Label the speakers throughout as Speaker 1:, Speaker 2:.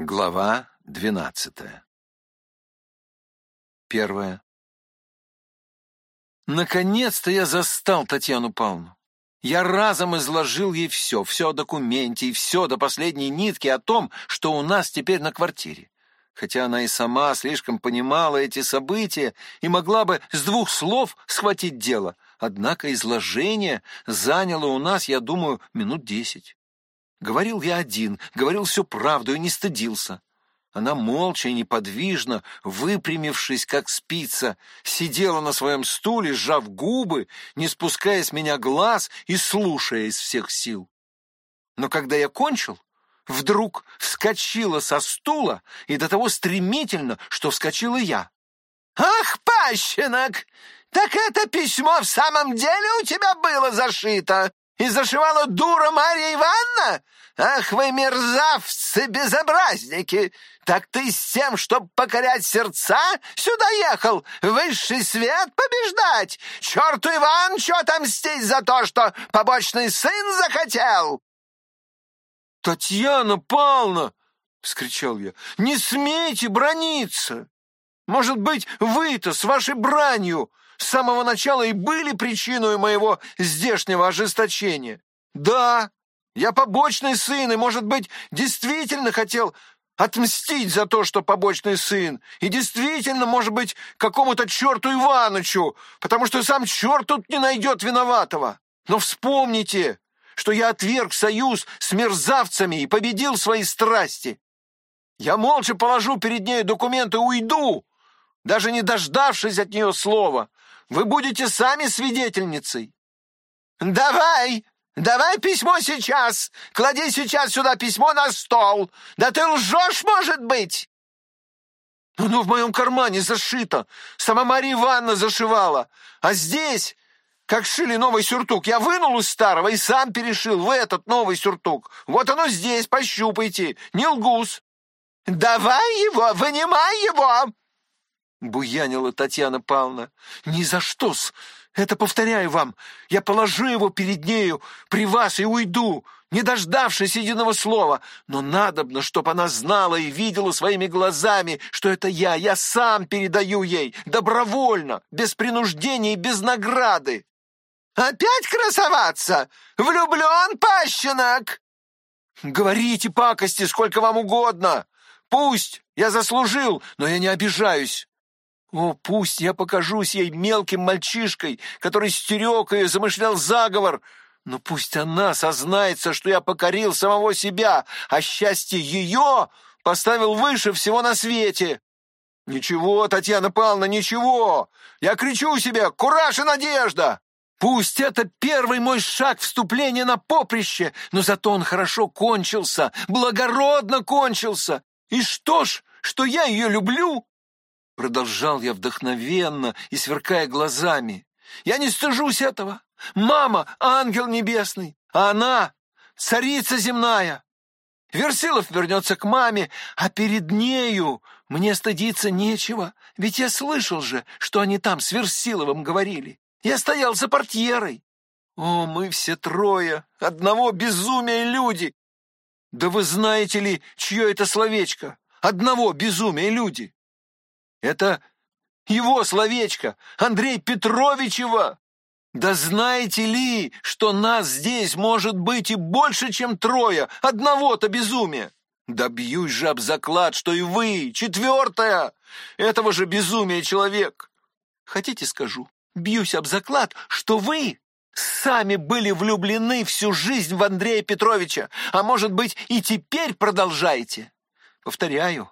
Speaker 1: Глава двенадцатая. Первая. Наконец-то я застал Татьяну Павловну. Я разом изложил ей все, все о документе и все до последней нитки о том, что у нас теперь на квартире. Хотя она и сама слишком понимала эти события и могла бы с двух слов схватить дело, однако изложение заняло у нас, я думаю, минут десять. Говорил я один, говорил всю правду и не стыдился. Она молча и неподвижно, выпрямившись, как спица, сидела на своем стуле, сжав губы, не спуская с меня глаз и слушая из всех сил. Но когда я кончил, вдруг вскочила со стула и до того стремительно, что вскочила я.
Speaker 2: «Ах, пащенок! Так это письмо в самом деле у тебя было зашито? И зашивала дура Марья Ивановна? Ах вы мерзавцы-безобразники! Так ты с тем, чтоб покорять сердца, сюда ехал, высший свет побеждать! Черту что там мстить за то, что побочный сын захотел!»
Speaker 1: «Татьяна Павловна!» — вскричал я. «Не смейте брониться! Может быть, вы-то с вашей бранью с самого начала и были причиной моего здешнего ожесточения. Да, я побочный сын, и, может быть, действительно хотел отмстить за то, что побочный сын, и действительно, может быть, какому-то черту Иванычу, потому что сам черт тут не найдет виноватого. Но вспомните, что я отверг союз с мерзавцами и победил свои страсти. Я молча положу перед ней документы и уйду, даже не дождавшись от нее слова. Вы будете сами свидетельницей.
Speaker 2: Давай, давай письмо сейчас. Клади сейчас сюда письмо на стол. Да ты лжешь, может быть?
Speaker 1: Оно в моем кармане зашито. Сама Мария Ивановна зашивала. А здесь, как шили новый сюртук, я вынул из старого и сам перешил в этот новый сюртук. Вот оно здесь, пощупайте. Не лгус.
Speaker 2: Давай его, вынимай его.
Speaker 1: — буянила Татьяна Павловна. «Ни за что-с! Это повторяю вам! Я положу его перед нею, при вас, и уйду, не дождавшись единого слова. Но надобно, чтоб она знала и видела своими глазами, что это я, я сам передаю ей, добровольно, без принуждения и без награды!»
Speaker 2: «Опять красоваться? Влюблен, пащенок!»
Speaker 1: «Говорите пакости сколько вам угодно! Пусть! Я заслужил, но я не обижаюсь!» О, пусть я покажусь ей мелким мальчишкой, который стерег ее, замышлял заговор, но пусть она сознается, что я покорил самого себя, а счастье ее поставил выше всего на свете. Ничего, Татьяна Павловна, ничего. Я кричу себе «Кураж и надежда!» Пусть это первый мой шаг вступления на поприще, но зато он хорошо кончился, благородно кончился. И что ж, что я ее люблю, Продолжал я вдохновенно и сверкая глазами. «Я не стыжусь этого! Мама — ангел небесный, а она — царица земная! Версилов вернется к маме, а перед нею мне стыдиться нечего, ведь я слышал же, что они там с Версиловым говорили. Я стоял за портьерой. О, мы все трое, одного безумия люди! Да вы знаете ли, чье это словечко? Одного безумия люди!» Это его словечко, Андрей Петровичева. Да знаете ли, что нас здесь может быть и больше, чем трое, одного-то безумия? Да бьюсь же об заклад, что и вы, четвертая, этого же безумия человек. Хотите скажу, бьюсь об заклад, что вы сами были влюблены всю жизнь в Андрея Петровича, а может быть и теперь продолжаете. Повторяю,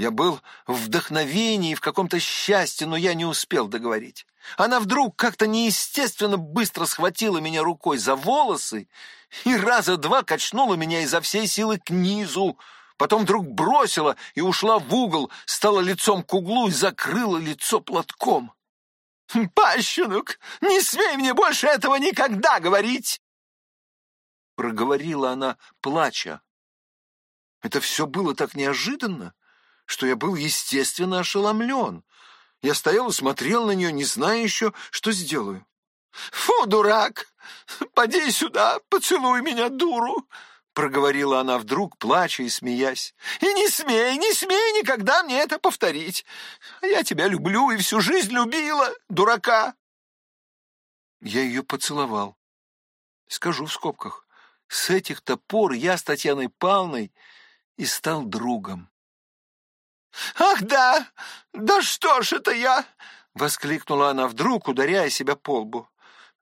Speaker 1: я был в вдохновении, в каком-то счастье, но я не успел договорить. Она вдруг как-то неестественно быстро схватила меня рукой за волосы и раза два качнула меня изо всей силы к низу. Потом вдруг бросила и ушла в угол, стала лицом к углу и закрыла лицо платком.
Speaker 2: «Пащенок, не смей мне больше этого никогда говорить!»
Speaker 1: Проговорила она, плача. Это все было так неожиданно что я был, естественно, ошеломлен. Я стоял и смотрел на нее, не зная еще, что сделаю.
Speaker 2: «Фу, дурак! Поди сюда, поцелуй меня, дуру!»
Speaker 1: — проговорила она вдруг, плача и смеясь. «И не смей, не смей никогда мне это повторить. Я тебя люблю и всю жизнь любила, дурака!» Я ее поцеловал. Скажу в скобках, с этих-то пор я с Татьяной Павловной и стал другом.
Speaker 2: «Ах да! Да что ж это я!»
Speaker 1: — воскликнула она вдруг, ударяя себя по лбу.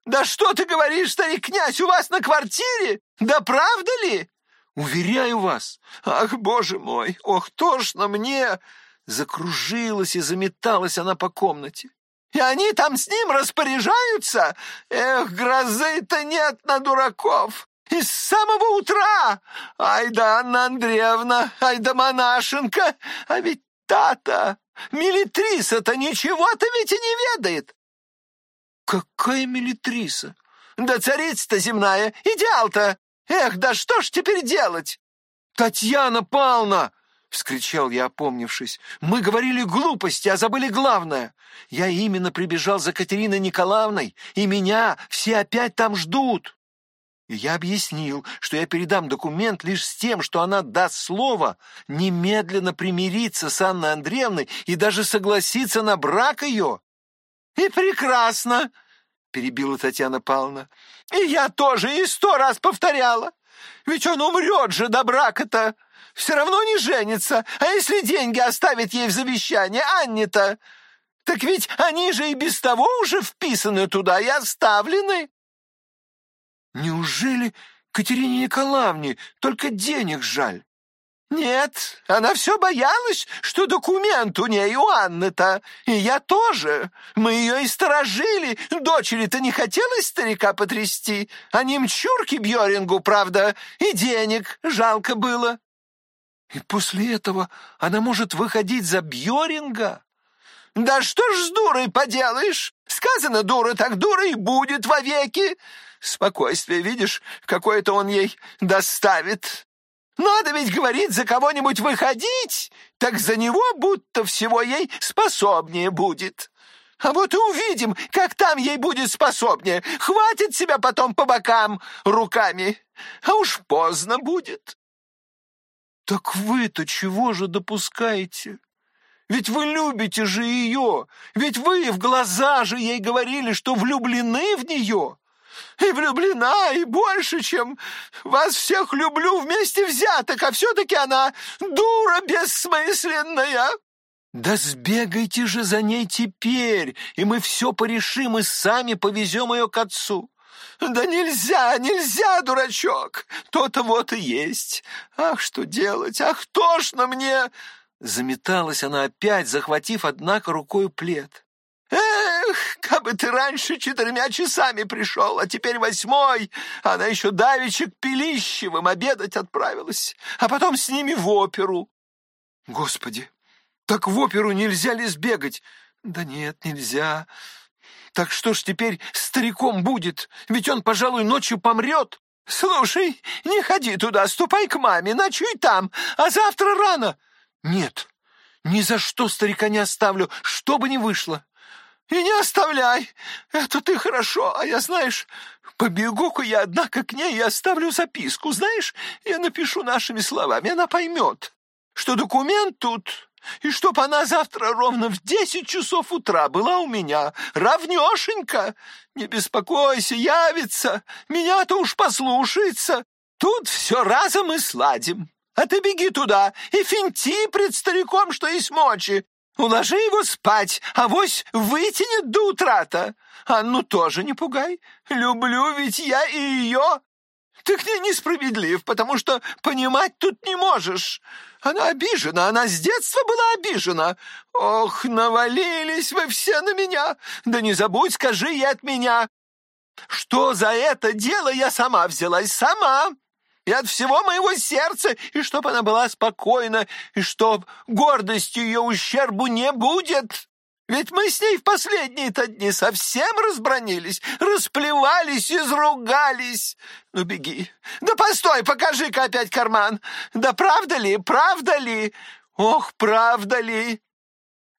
Speaker 2: «Да что ты говоришь, старик князь, у вас на квартире? Да правда ли?»
Speaker 1: «Уверяю вас! Ах, боже мой! Ох, тошно мне!» Закружилась и заметалась она по комнате.
Speaker 2: «И они там с ним распоряжаются? Эх, грозы-то нет на дураков! И с самого утра! Ай да, Анна Андреевна, ай да монашенка! А ведь та-то, Милитриса-то ничего-то ведь и не ведает!»
Speaker 1: «Какая милитриса?»
Speaker 2: «Да царица-то земная, идеал-то! Эх, да что ж теперь делать?»
Speaker 1: «Татьяна Павловна!» — вскричал я, опомнившись. «Мы говорили глупости, а забыли главное. Я именно прибежал за Катериной Николаевной, и меня все опять там ждут». И я объяснил, что я передам документ лишь с тем, что она даст слово немедленно примириться с Анной Андреевной и даже согласиться на брак ее.
Speaker 2: «И прекрасно!» — перебила Татьяна Павловна. «И я тоже и сто раз повторяла. Ведь он умрет же до брака-то. Все равно не женится. А если деньги оставит ей в завещание Анне-то? Так ведь они же и без того уже вписаны туда и оставлены».
Speaker 1: «Неужели Катерине Николаевне только денег жаль?»
Speaker 2: «Нет, она все боялась, что документ у ней у Анны-то, и я тоже. Мы ее и сторожили, дочери-то не хотелось старика потрясти, а немчурки Бьорингу, правда, и денег жалко было».
Speaker 1: «И после этого она может выходить за Бьоринга?»
Speaker 2: «Да что ж с дурой поделаешь? Сказано, дура так дура и будет вовеки. Спокойствие, видишь, какое-то он ей доставит». Надо ведь, говорит, за кого-нибудь выходить, так за него будто всего ей способнее будет. А вот и увидим, как там ей будет способнее. Хватит себя потом по бокам руками, а уж поздно будет.
Speaker 1: Так вы-то чего же допускаете? Ведь вы любите же ее, ведь вы в глаза же ей говорили, что влюблены в нее
Speaker 2: и влюблена, и больше, чем вас всех люблю вместе взятых, а все-таки она дура бессмысленная».
Speaker 1: «Да сбегайте же за ней теперь, и мы все порешим и сами повезем ее к отцу».
Speaker 2: «Да нельзя, нельзя, дурачок! То-то вот и есть. Ах, что делать? Ах, тошно мне!»
Speaker 1: Заметалась она опять, захватив, однако, рукой плед.
Speaker 2: «Эх, как бы ты раньше четырьмя часами пришел, а теперь восьмой. Она еще давеча Пилищевым обедать отправилась, а потом с ними в оперу».
Speaker 1: «Господи, так в оперу нельзя ли сбегать?» «Да нет, нельзя. Так что ж теперь стариком будет? Ведь он, пожалуй, ночью помрет».
Speaker 2: «Слушай, не ходи туда, ступай к маме, ночуй там, а завтра рано».
Speaker 1: «Нет, ни за что старика не оставлю, что бы ни вышло».
Speaker 2: И не оставляй. Это ты хорошо, а я, знаешь, побегу-ка я, однако, к ней и оставлю записку. Знаешь, я напишу нашими словами, она поймет, что документ тут, и чтоб она завтра ровно в десять часов утра была у меня, равнешенько. Не беспокойся, явится, меня-то уж послушается. Тут все разом и сладим. А ты беги туда и финти пред стариком, что есть мочи. Уложи его спать, авось вытянет до утра-то. Анну тоже не пугай. Люблю ведь я и ее. Ты к ней несправедлив, потому что понимать тут не можешь. Она обижена, она с детства была обижена. Ох, навалились вы все на меня. Да не забудь, скажи ей от меня, что за это дело я сама взялась, сама и от всего моего сердца, и чтоб она была спокойна, и чтоб гордостью ее ущербу не будет. Ведь мы с ней в последние-то дни совсем разбронились, расплевались, изругались. Ну, беги. Да постой, покажи-ка опять карман. Да правда ли, правда ли? Ох, правда ли?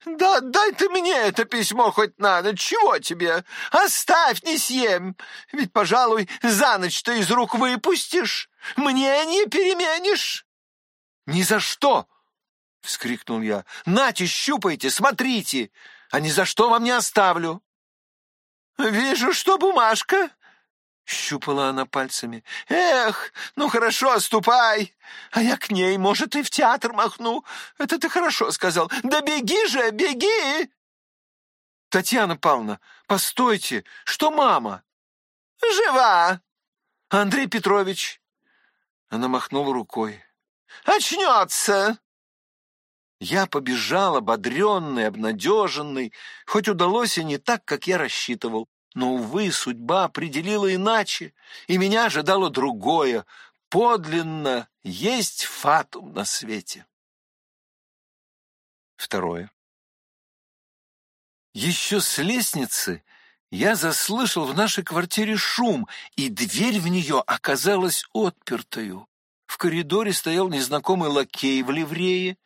Speaker 2: «Да дай ты мне это письмо хоть на ночь, чего тебе? Оставь, не съем, ведь, пожалуй, за ночь ты из рук выпустишь». Мне не переменишь!»
Speaker 1: «Ни за что!» — вскрикнул я. «Нате, щупайте, смотрите! А ни за что вам не оставлю!»
Speaker 2: «Вижу, что бумажка!» — щупала она пальцами. «Эх, ну хорошо, ступай! А я к ней, может, и в театр махну. Это ты хорошо сказал. Да беги же, беги!»
Speaker 1: «Татьяна Павловна, постойте! Что мама?»
Speaker 2: «Жива!»
Speaker 1: «Андрей Петрович!» Она махнула рукой.
Speaker 2: «Очнется!»
Speaker 1: Я побежал, ободренный, обнадеженный, хоть удалось и не так, как я рассчитывал. Но, увы, судьба определила иначе, и меня ожидало другое. Подлинно есть фатум на свете. Второе. Еще с лестницы я заслышал в нашей квартире шум, и дверь в нее оказалась отпертою. В коридоре стоял незнакомый лакей в ливрее.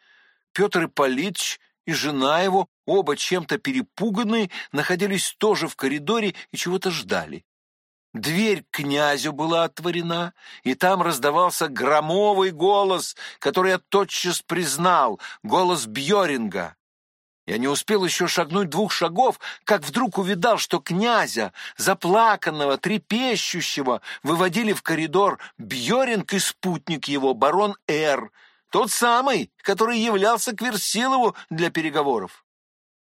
Speaker 1: Петр Ипполитович и жена его, оба чем-то перепуганные, находились тоже в коридоре и чего-то ждали. Дверь к князю была отворена, и там раздавался громовый голос, который я тотчас признал, голос Бьоринга. Я не успел еще шагнуть двух шагов, как вдруг увидал, что князя, заплаканного, трепещущего, выводили в коридор Бьоринг и спутник его, барон Р., тот самый, который являлся к Версилову для переговоров.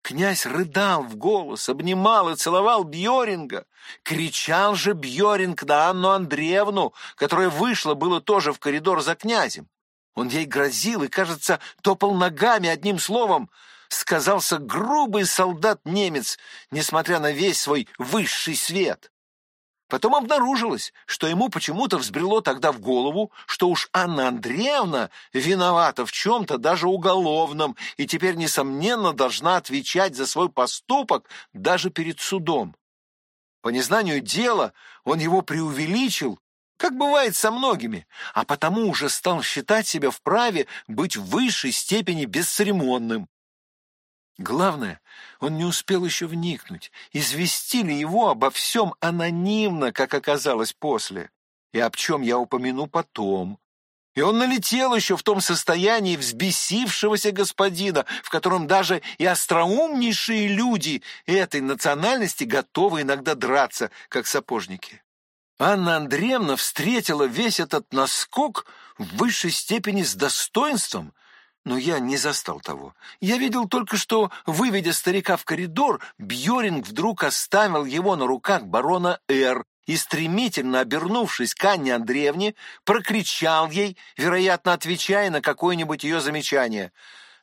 Speaker 1: Князь рыдал в голос, обнимал и целовал Бьоринга. Кричал же Бьоринг на Анну Андреевну, которая вышла было тоже в коридор за князем. Он ей грозил и, кажется, топал ногами одним словом — сказался грубый солдат-немец, несмотря на весь свой высший свет. Потом обнаружилось, что ему почему-то взбрело тогда в голову, что уж Анна Андреевна виновата в чем-то даже уголовном и теперь, несомненно, должна отвечать за свой поступок даже перед судом. По незнанию дела он его преувеличил, как бывает со многими, а потому уже стал считать себя вправе быть в высшей степени бесцеремонным. Главное, он не успел еще вникнуть. Известили его обо всем анонимно, как оказалось после, и об чем я упомяну потом. И он налетел еще в том состоянии взбесившегося господина, в котором даже и остроумнейшие люди этой национальности готовы иногда драться, как сапожники. Анна Андреевна встретила весь этот наскок в высшей степени с достоинством но я не застал того. Я видел только, что, выведя старика в коридор, Бьоринг вдруг оставил его на руках барона Р. и, стремительно обернувшись к Анне Андреевне, прокричал ей, вероятно, отвечая на какое-нибудь ее замечание.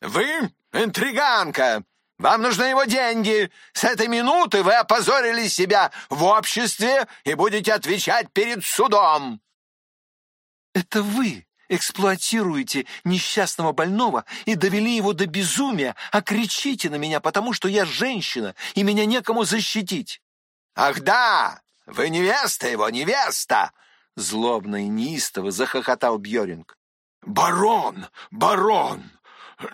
Speaker 1: «Вы интриганка! Вам нужны его деньги! С этой минуты вы опозорили себя в обществе и будете отвечать перед судом!» «Это вы!» Эксплуатируете несчастного больного и довели его до безумия, а кричите на меня, потому что я женщина, и меня некому защитить. Ах да, вы невеста его, невеста! Злобно и неистово захохотал Бьоринг.
Speaker 3: Барон, барон,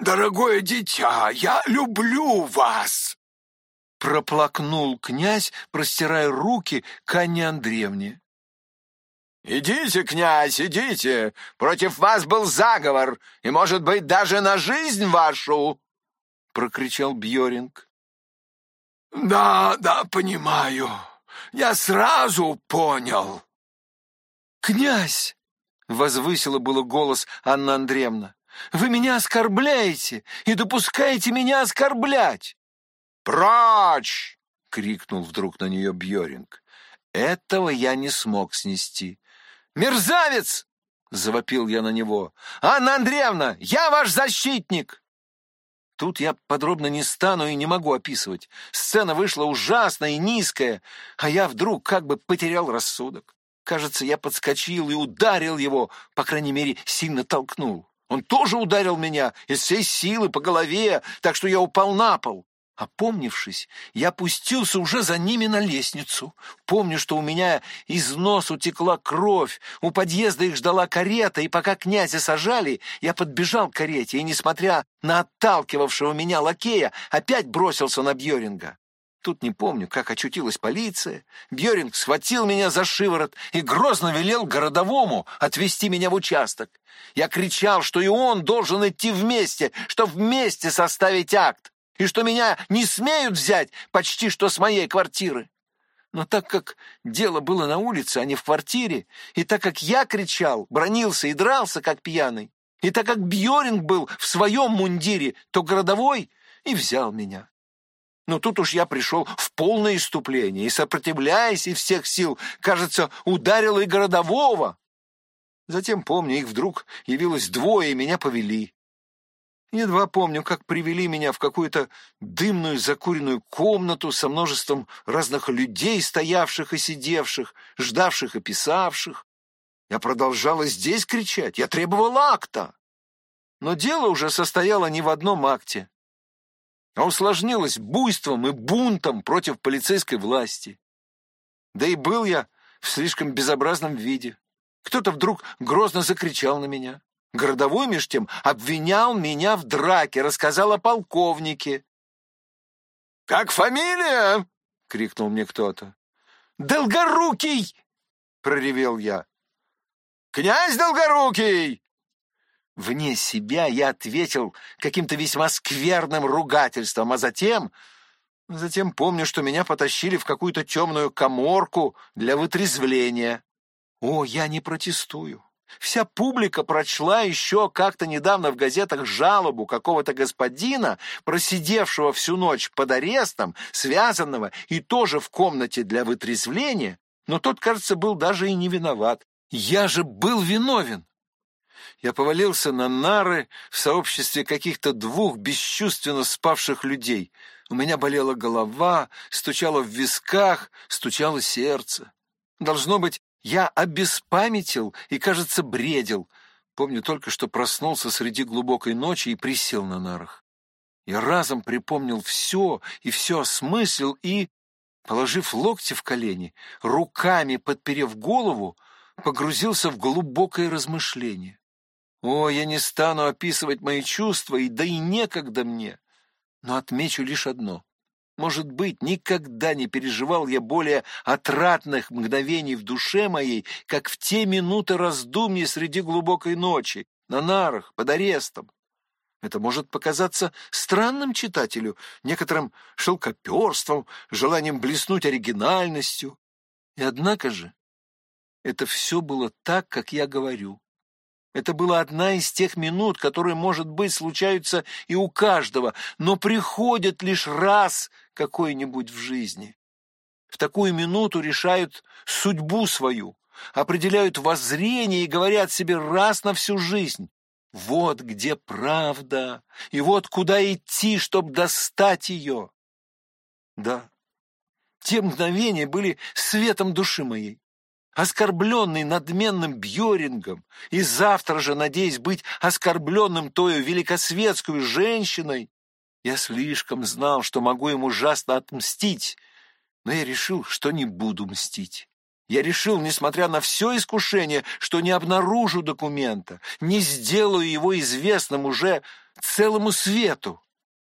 Speaker 3: дорогое дитя, я люблю вас!
Speaker 1: Проплакнул князь, простирая руки к Анне Андреевне.
Speaker 2: «Идите, князь, идите! Против вас был заговор, и, может быть, даже на жизнь вашу!» — прокричал Бьоринг.
Speaker 3: «Да, да, понимаю. Я сразу понял».
Speaker 1: «Князь!» — возвысила было голос Анна Андреевна. «Вы меня оскорбляете и допускаете меня оскорблять!»
Speaker 2: «Прочь!»
Speaker 1: — крикнул вдруг на нее Бьоринг. Этого я не смог снести. «Мерзавец!» — завопил я на него. «Анна Андреевна, я ваш защитник!» Тут я подробно не стану и не могу описывать. Сцена вышла ужасная и низкая, а я вдруг как бы потерял рассудок. Кажется, я подскочил и ударил его, по крайней мере, сильно толкнул. Он тоже ударил меня из всей силы по голове, так что я упал на пол. Опомнившись, я пустился уже за ними на лестницу. Помню, что у меня из носу текла кровь, у подъезда их ждала карета, и пока князя сажали, я подбежал к карете и, несмотря на отталкивавшего меня лакея, опять бросился на Бьеринга. Тут не помню, как очутилась полиция. Бьеринг схватил меня за шиворот и грозно велел городовому отвезти меня в участок. Я кричал, что и он должен идти вместе, что вместе составить акт, и что меня не смеют взять почти что с моей квартиры. Но так как дело было на улице, а не в квартире, и так как я кричал, бронился и дрался, как пьяный, и так как Бьоринг был в своем мундире, то городовой и взял меня. Но тут уж я пришел в полное иступление и, сопротивляясь из всех сил, кажется, ударил и городового. Затем, помню, их вдруг явилось двое, и меня повели. Едва помню, как привели меня в какую-то дымную закуренную комнату со множеством разных людей, стоявших и сидевших, ждавших и писавших. Я продолжала здесь кричать, я требовал акта. Но дело уже состояло не в одном акте а усложнилось буйством и бунтом против полицейской власти. Да и был я в слишком безобразном виде. Кто-то вдруг грозно закричал на меня. Городовой, меж тем, обвинял меня в драке, рассказал о полковнике.
Speaker 3: «Как фамилия?» — крикнул мне кто-то.
Speaker 1: «Долгорукий!» — проревел я.
Speaker 3: «Князь Долгорукий!»
Speaker 1: Вне себя я ответил каким-то весьма скверным ругательством, а затем... Затем помню, что меня потащили в какую-то темную коморку для вытрезвления. О, я не протестую. Вся публика прочла еще как-то недавно в газетах жалобу какого-то господина, просидевшего всю ночь под арестом, связанного и тоже в комнате для вытрезвления, но тот, кажется, был даже и не виноват. Я же был виновен. Я повалился на нары в сообществе каких-то двух бесчувственно спавших людей. У меня болела голова, стучало в висках, стучало сердце. Должно быть, я обеспамятил и, кажется, бредил. Помню только, что проснулся среди глубокой ночи и присел на нарах. Я разом припомнил все и все осмыслил и, положив локти в колени, руками подперев голову, погрузился в глубокое размышление. О, я не стану описывать мои чувства, и да и некогда мне. Но отмечу лишь одно. Может быть, никогда не переживал я более отратных мгновений в душе моей, как в те минуты раздумья среди глубокой ночи, на нарах, под арестом. Это может показаться странным читателю, некоторым шелкоперством, желанием блеснуть оригинальностью. И однако же это все было так, как я говорю. Это была одна из тех минут, которые, может быть, случаются и у каждого, но приходят лишь раз какой-нибудь в жизни. В такую минуту решают судьбу свою, определяют воззрение и говорят себе раз на всю жизнь. Вот где правда, и вот куда идти, чтобы достать ее. Да, те мгновения были светом души моей оскорбленный надменным Бьорингом, и завтра же, надеясь быть оскорбленным тою великосветскую женщиной, я слишком знал, что могу им ужасно отмстить, но я решил, что не буду мстить. Я решил, несмотря на все искушение, что не обнаружу документа, не сделаю его известным уже целому свету,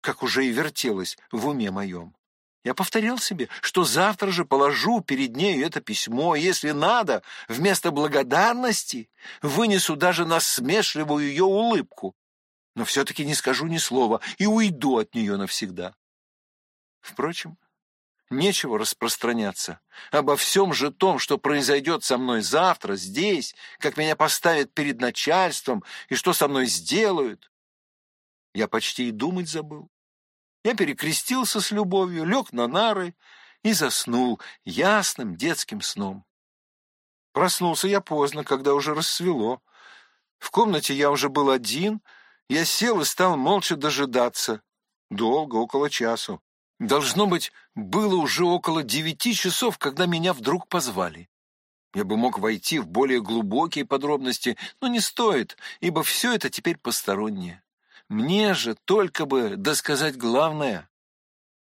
Speaker 1: как уже и вертелось в уме моем. Я повторял себе, что завтра же положу перед нею это письмо, и, если надо, вместо благодарности вынесу даже насмешливую ее улыбку, но все-таки не скажу ни слова и уйду от нее навсегда. Впрочем, нечего распространяться обо всем же том, что произойдет со мной завтра, здесь, как меня поставят перед начальством и что со мной сделают. Я почти и думать забыл. Я перекрестился с любовью, лег на нары и заснул ясным детским сном. Проснулся я поздно, когда уже рассвело. В комнате я уже был один, я сел и стал молча дожидаться. Долго, около часу. Должно быть, было уже около девяти часов, когда меня вдруг позвали. Я бы мог войти в более глубокие подробности, но не стоит, ибо все это теперь постороннее. Мне же только бы досказать главное.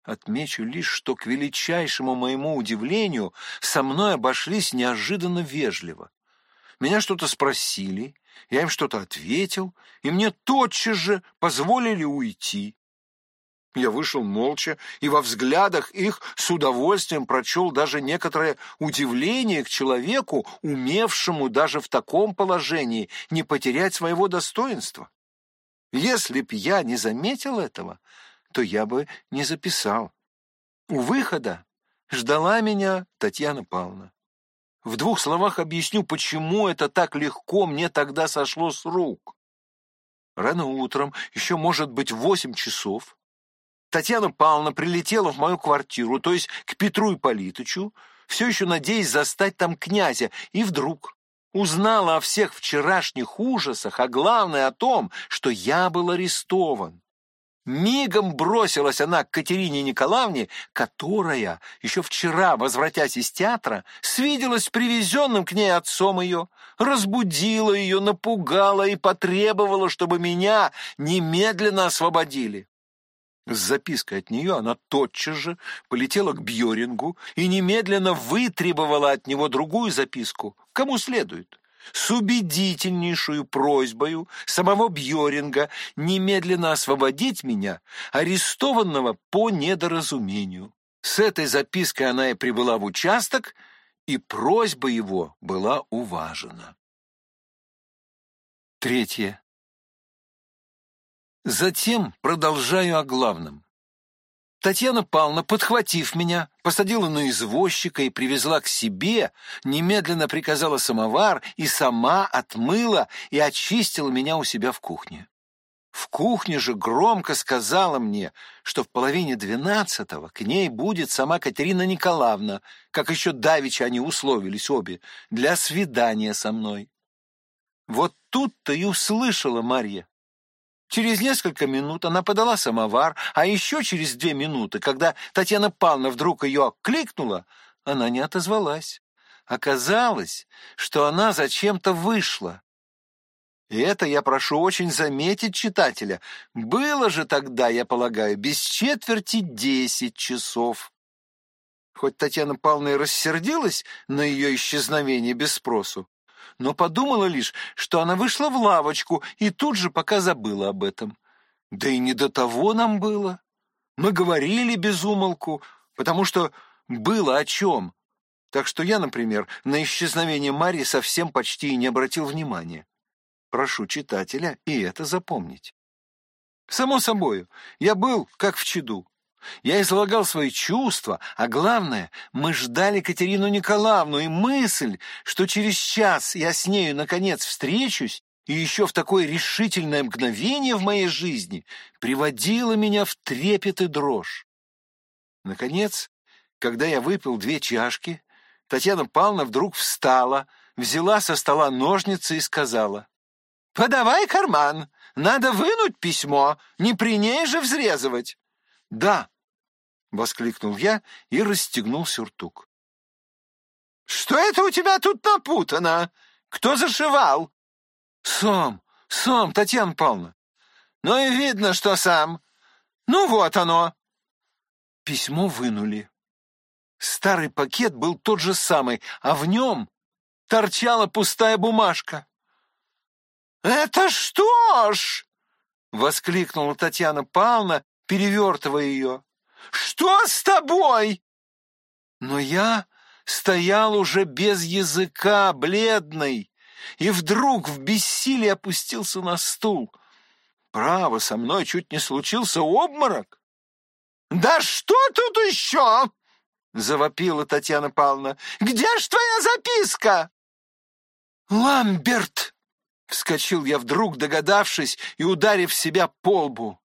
Speaker 1: Отмечу лишь, что к величайшему моему удивлению со мной обошлись неожиданно вежливо. Меня что-то спросили, я им что-то ответил, и мне тотчас же позволили уйти. Я вышел молча, и во взглядах их с удовольствием прочел даже некоторое удивление к человеку, умевшему даже в таком положении не потерять своего достоинства. Если б я не заметил этого, то я бы не записал. У выхода ждала меня Татьяна Павловна. В двух словах объясню, почему это так легко мне тогда сошло с рук. Рано утром, еще, может быть, в восемь часов, Татьяна Павловна прилетела в мою квартиру, то есть к Петру Ипполитычу, все еще надеясь застать там князя, и вдруг узнала о всех вчерашних ужасах, а главное о том, что я был арестован. Мигом бросилась она к Катерине Николаевне, которая, еще вчера, возвратясь из театра, свиделась с привезенным к ней отцом ее, разбудила ее, напугала и потребовала, чтобы меня немедленно освободили. С запиской от нее она тотчас же полетела к Бьорингу и немедленно вытребовала от него другую записку, кому следует, с убедительнейшую просьбою самого Бьоринга немедленно освободить меня, арестованного по недоразумению. С этой запиской она и прибыла в участок, и просьба его была уважена. Третье. Затем продолжаю о главном. Татьяна Павловна, подхватив меня, посадила на извозчика и привезла к себе, немедленно приказала самовар и сама отмыла и очистила меня у себя в кухне. В кухне же громко сказала мне, что в половине двенадцатого к ней будет сама Катерина Николаевна, как еще давеча они условились обе, для свидания со мной. Вот тут-то и услышала Марья. Через несколько минут она подала самовар, а еще через две минуты, когда Татьяна Павловна вдруг ее кликнула, она не отозвалась. Оказалось, что она зачем-то вышла. И это я прошу очень заметить читателя. Было же тогда, я полагаю, без четверти десять часов. Хоть Татьяна Павловна и рассердилась на ее исчезновение без спросу, но подумала лишь, что она вышла в лавочку и тут же пока забыла об этом. Да и не до того нам было. Мы говорили без умолку, потому что было о чем. Так что я, например, на исчезновение Марии совсем почти и не обратил внимания. Прошу читателя и это запомнить. Само собою, я был как в чаду. Я излагал свои чувства, а главное, мы ждали Катерину Николаевну, и мысль, что через час я с нею, наконец, встречусь, и еще в такое решительное мгновение в моей жизни, приводила меня в трепет и дрожь. Наконец, когда я выпил две чашки, Татьяна Павловна вдруг встала, взяла со стола ножницы и сказала, «Подавай карман, надо вынуть письмо, не при ней же взрезывать». «Да!» — воскликнул я и расстегнул сюртук. «Что это у тебя тут напутано? Кто зашивал?» «Сам, сам, Татьяна Павловна». «Ну и видно, что сам. Ну вот оно». Письмо вынули. Старый пакет был тот же самый, а в нем торчала пустая бумажка. «Это что ж?» — воскликнула Татьяна Павловна перевертывая ее. «Что с тобой?» Но я стоял уже без языка, бледный, и вдруг в бессилии опустился на стул. Право, со мной чуть не случился обморок. «Да что тут еще?» — завопила Татьяна Павловна. «Где ж твоя записка?» «Ламберт!» — вскочил я вдруг, догадавшись и ударив себя по лбу.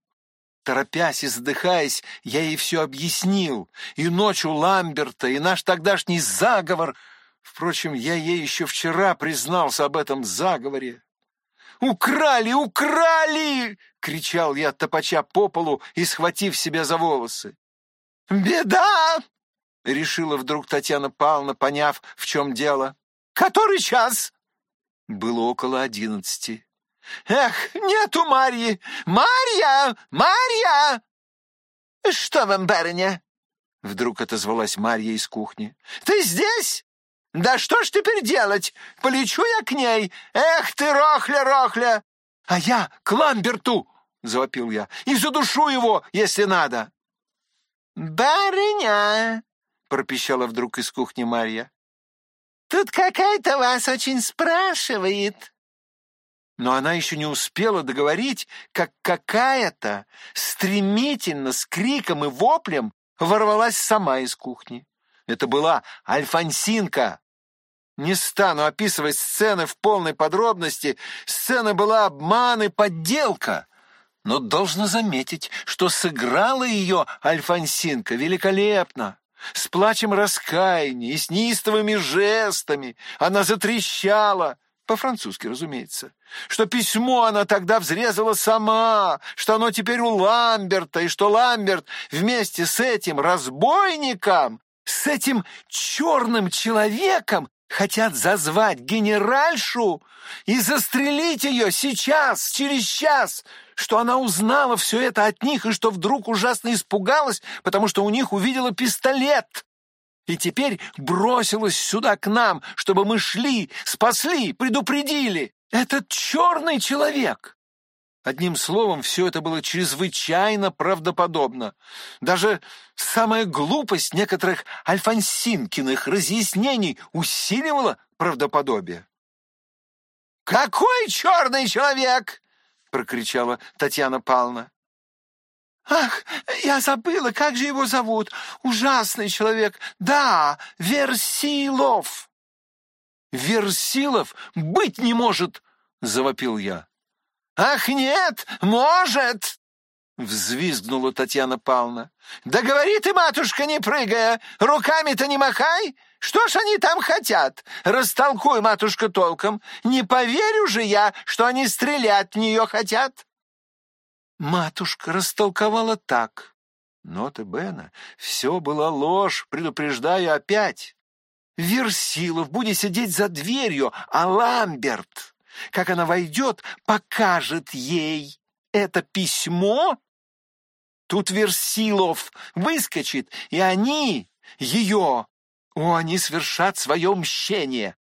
Speaker 1: Торопясь и задыхаясь, я ей все объяснил. И ночь у Ламберта, и наш тогдашний заговор. Впрочем, я ей еще вчера признался об этом заговоре. «Украли! Украли!» — кричал я, топача по полу и схватив себя за волосы. «Беда!» — решила вдруг Татьяна Павловна, поняв, в чем дело. «Который час?» Было около одиннадцати. «Эх, нету Марьи! Марья! Марья!» «Что вам, барыня?» Вдруг отозвалась Марья из кухни. «Ты здесь? Да что ж теперь делать? Полечу я к ней. Эх ты, Рохля, Рохля!» «А я к Ламберту!» — завопил я, — «и задушу его, если надо».
Speaker 2: «Барыня!» — пропищала вдруг из кухни Марья. «Тут какая-то вас очень спрашивает».
Speaker 1: Но она еще не успела договорить, как какая-то стремительно с криком и воплем ворвалась сама из кухни. Это была Альфонсинка. Не стану описывать сцены в полной подробности. Сцена была обман и подделка. Но должна заметить, что сыграла ее Альфонсинка великолепно. С плачем раскаяния и с неистовыми жестами она затрещала, по-французски, разумеется, что письмо она тогда взрезала сама, что оно теперь у Ламберта, и что Ламберт вместе с этим разбойником, с этим черным человеком хотят зазвать генеральшу и застрелить ее сейчас, через час, что она узнала все это от них и что вдруг ужасно испугалась, потому что у них увидела пистолет. И теперь бросилась сюда к нам, чтобы мы шли, спасли, предупредили. Этот черный человек. Одним словом, все это было чрезвычайно правдоподобно. Даже самая глупость некоторых альфонсинкиных разъяснений усиливала правдоподобие.
Speaker 2: «Какой черный человек?» — прокричала Татьяна Павловна. «Ах, я забыла, как же его зовут? Ужасный человек. Да, Версилов!»
Speaker 1: «Версилов быть не может!» — завопил я.
Speaker 2: «Ах, нет, может!»
Speaker 1: — взвизгнула Татьяна Павловна.
Speaker 2: «Да говори ты, матушка, не прыгая, руками-то не махай! Что ж они там хотят? Растолкуй, матушка, толком. Не поверю же я, что они стрелять в нее хотят!»
Speaker 1: Матушка растолковала так. Нота Бена, все была ложь, предупреждаю опять. Версилов будет сидеть за дверью, а Ламберт как она войдет, покажет ей это письмо. Тут Версилов выскочит, и они, ее, о, они свершат свое мщение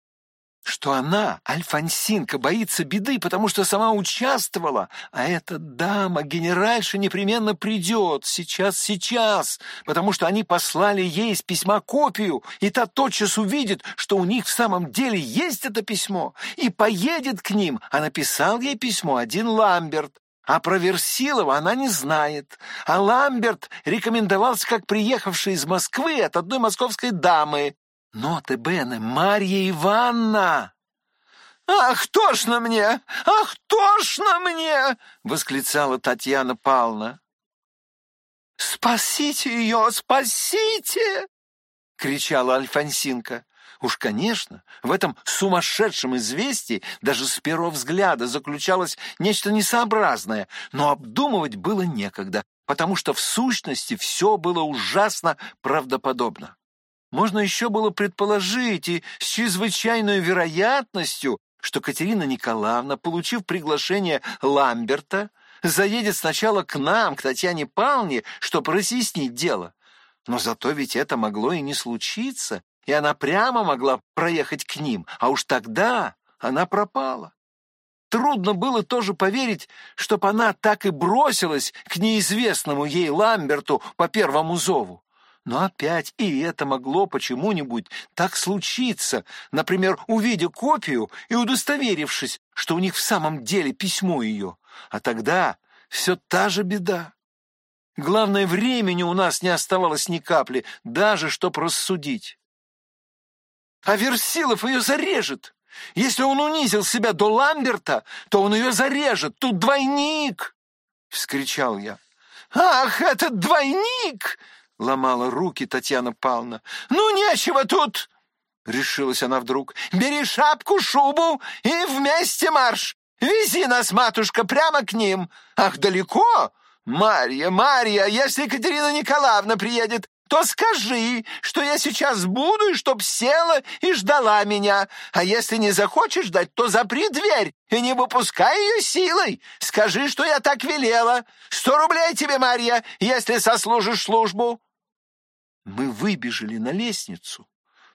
Speaker 1: что она, Альфонсинка, боится беды, потому что сама участвовала, а эта дама, генеральша, непременно придет, сейчас, сейчас, потому что они послали ей с письма копию, и та тотчас увидит, что у них в самом деле есть это письмо, и поедет к ним, а написал ей письмо один Ламберт, а про Версилова она не знает. А Ламберт рекомендовался как приехавший из Москвы от одной московской дамы. Ноты Бене, Марья Ивановна!
Speaker 2: «Ах, тошно мне! Ах, тошно мне!» — восклицала Татьяна Павловна. «Спасите ее, спасите!» — кричала Альфонсинка.
Speaker 1: Уж, конечно, в этом сумасшедшем известии даже с первого взгляда заключалось нечто несообразное, но обдумывать было некогда, потому что в сущности все было ужасно правдоподобно. Можно еще было предположить и с чрезвычайной вероятностью, что Катерина Николаевна, получив приглашение Ламберта, заедет сначала к нам, к Татьяне Павловне, чтобы разъяснить дело. Но зато ведь это могло и не случиться, и она прямо могла проехать к ним, а уж тогда она пропала. Трудно было тоже поверить, чтоб она так и бросилась к неизвестному ей Ламберту по первому зову. Но опять и это могло почему-нибудь так случиться, например, увидя копию и удостоверившись, что у них в самом деле письмо ее. А тогда все та же беда. Главное, времени у нас не оставалось ни капли, даже чтоб рассудить. А Версилов ее зарежет. Если он унизил себя до Ламберта, то он ее зарежет. Тут двойник! — вскричал я. «Ах, этот двойник!» — ломала руки Татьяна Павловна. «Ну, нечего тут!» — решилась она вдруг. «Бери шапку, шубу и вместе марш! Вези нас, матушка, прямо к ним! Ах, далеко? Марья, Марья, если Екатерина Николаевна приедет, то скажи, что я сейчас буду, и чтоб села и ждала меня. А если не захочешь ждать, то запри дверь и не выпускай ее силой. Скажи, что я так велела. Сто рублей тебе, Марья, если сослужишь службу». Мы выбежали на лестницу,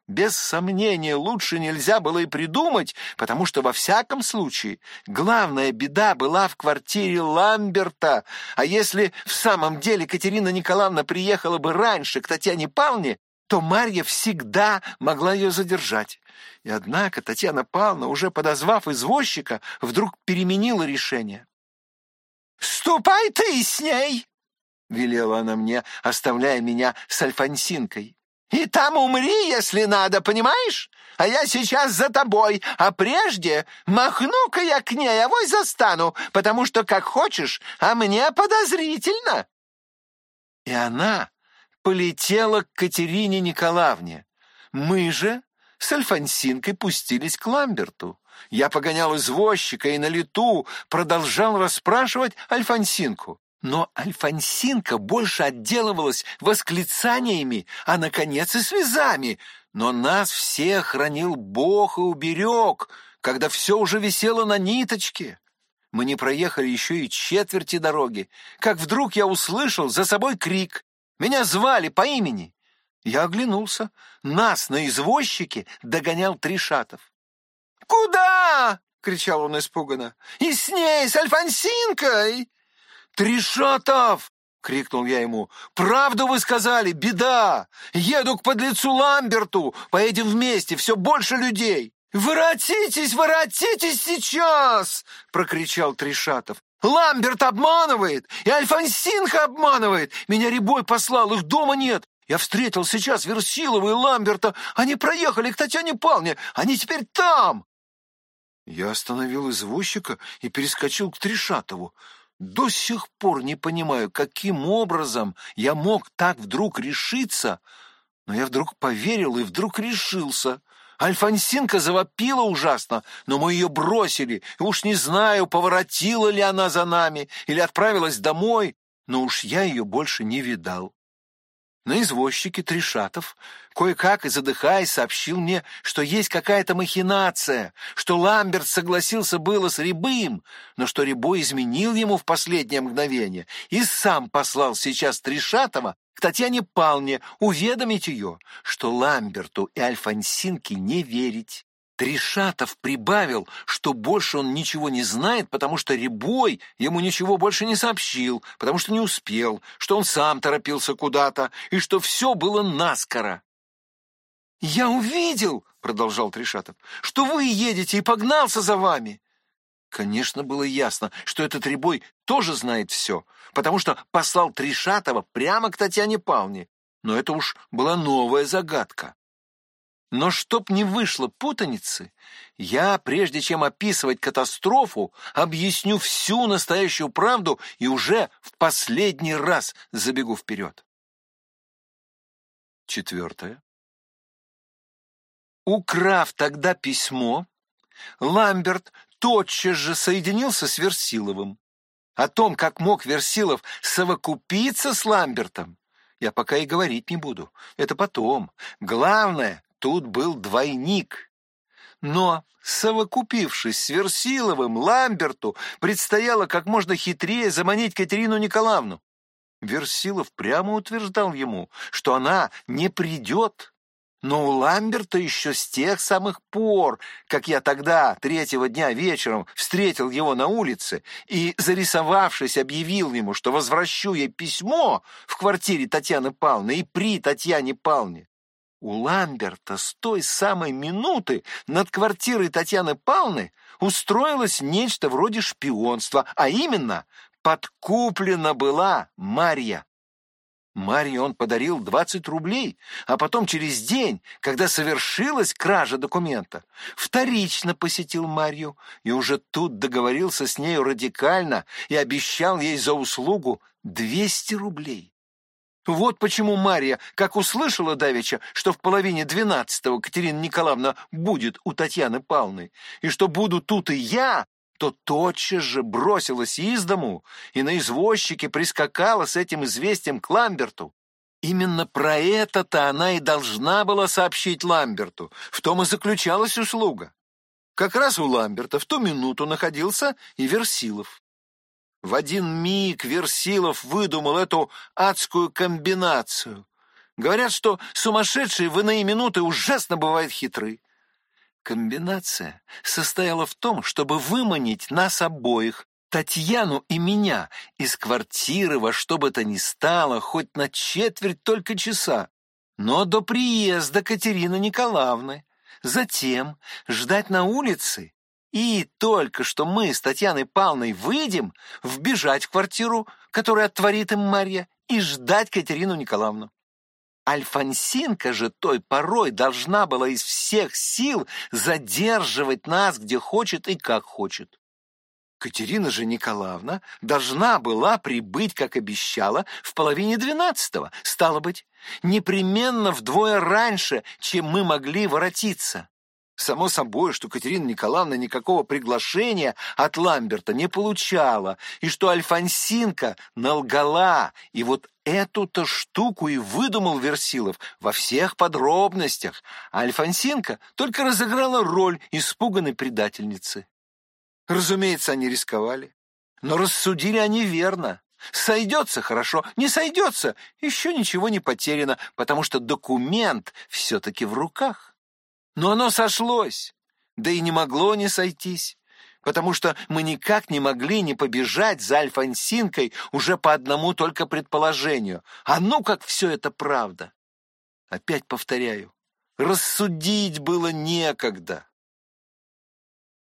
Speaker 1: без сомнения, лучше нельзя было и придумать, потому что во всяком случае главная беда была в квартире Ламберта, а если в самом деле Катерина Николаевна приехала бы раньше к Татьяне Павловне, то Марья всегда могла ее задержать. И однако Татьяна Павловна, уже подозвав извозчика, вдруг переменила решение.
Speaker 2: «Ступай ты с ней!» — велела она мне, оставляя меня с Альфонсинкой. И там умри, если надо, понимаешь? А я сейчас за тобой, а прежде махну-ка я к ней, а вой застану, потому что, как хочешь, а мне подозрительно».
Speaker 1: И она полетела к Катерине Николаевне. Мы же с Альфонсинкой пустились к Ламберту. Я погонял извозчика и на лету продолжал расспрашивать Альфонсинку. Но Альфонсинка больше отделывалась восклицаниями, а, наконец, и слезами. Но нас всех хранил Бог и уберег, когда все уже висело на ниточке. Мы не проехали еще и четверти дороги, как вдруг я услышал за собой крик. Меня звали по имени. Я оглянулся. Нас на извозчике догонял Тришатов.
Speaker 2: «Куда?» — кричал он испуганно. «И с ней, с Альфонсинкой!»
Speaker 1: «Тришатов!» — крикнул я ему. «Правду вы сказали! Беда! Еду к подлецу Ламберту! Поедем вместе! Все больше людей!»
Speaker 2: «Воротитесь, воротитесь сейчас!» — прокричал Тришатов. «Ламберт обманывает! И Альфонсинха обманывает! Меня Рябой послал, их дома нет! Я встретил сейчас Версилова и Ламберта! Они проехали к Татьяне Павловне! Они теперь там!»
Speaker 1: Я остановил извозчика и перескочил к Тришатову. До сих пор не понимаю, каким образом я мог так вдруг решиться, но я вдруг поверил и вдруг решился. Альфонсинка завопила ужасно, но мы ее бросили, уж не знаю, поворотила ли она за нами или отправилась домой, но уж я ее больше не видал. На извозчике Тришатов кое-как и задыхаясь сообщил мне, что есть какая-то махинация, что Ламберт согласился было с Рябым, но что Рябой изменил ему в последнее мгновение и сам послал сейчас Тришатова к Татьяне Палне уведомить ее, что Ламберту и Альфонсинке не верить. Тришатов прибавил, что больше он ничего не знает, потому что Рябой ему ничего больше не сообщил, потому что не успел, что он сам торопился куда-то и что все было наскоро. «Я увидел, — продолжал Тришатов, — что вы едете и погнался за вами». Конечно, было ясно, что этот Рябой тоже знает все, потому что послал Тришатова прямо к Татьяне Павловне. Но это уж была новая загадка. Но чтоб не вышло путаницы, я, прежде чем описывать катастрофу, объясню всю настоящую правду и уже в последний раз забегу вперед. Четвертое. Украв тогда письмо, Ламберт тотчас же соединился с Версиловым. О том, как мог Версилов совокупиться с Ламбертом, я пока и говорить не буду. Это потом. Главное, Тут был двойник. Но, совокупившись с Версиловым, Ламберту предстояло как можно хитрее заманить Катерину Николаевну. Версилов прямо утверждал ему, что она не придет. Но у Ламберта еще с тех самых пор, как я тогда, третьего дня вечером, встретил его на улице и, зарисовавшись, объявил ему, что возвращу ей письмо в квартире Татьяны Павловны и при Татьяне Павловне, у Ламберта с той самой минуты над квартирой Татьяны Павловны устроилось нечто вроде шпионства, а именно подкуплена была Марья. Марье он подарил 20 рублей, а потом через день, когда совершилась кража документа, вторично посетил Марью и уже тут договорился с нею радикально и обещал ей за услугу 200 рублей. Вот почему Марья, как услышала давеча, что в половине двенадцатого Катерина Николаевна будет у Татьяны Павловны, и что буду тут и я, то тотчас же бросилась из дому и на извозчике прискакала с этим известием к Ламберту. Именно про это-то она и должна была сообщить Ламберту, в том и заключалась услуга. Как раз у Ламберта в ту минуту находился и Версилов. В один миг Версилов выдумал эту адскую комбинацию. Говорят, что сумасшедшие в иные минуты ужасно бывают хитры. Комбинация состояла в том, чтобы выманить нас обоих, Татьяну и меня, из квартиры во что бы то ни стало, хоть на четверть только часа, но до приезда Катерины Николаевны. Затем ждать на улице и только что мы с Татьяной Павловной выйдем, вбежать в квартиру, которую отворит им Марья, и ждать Катерину Николаевну. Альфонсинка же той порой должна была из всех сил задерживать нас где хочет и как хочет. Катерина же Николаевна должна была прибыть, как обещала, в половине двенадцатого, стало быть, непременно вдвое раньше, чем мы могли воротиться. Само собой, что Катерина Николаевна никакого приглашения от Ламберта не получала, и что Альфонсинка налгала, и вот эту-то штуку и выдумал Версилов во всех подробностях, а Альфонсинка только разыграла роль испуганной предательницы. Разумеется, они рисковали, но рассудили они верно. Сойдется хорошо, не сойдется, еще ничего не потеряно, потому что документ все-таки в руках. Но оно сошлось, да и не могло не сойтись, потому что мы никак не могли не побежать за Альфонсинкой уже по одному только предположению. А ну как все это правда! Опять повторяю, рассудить было некогда.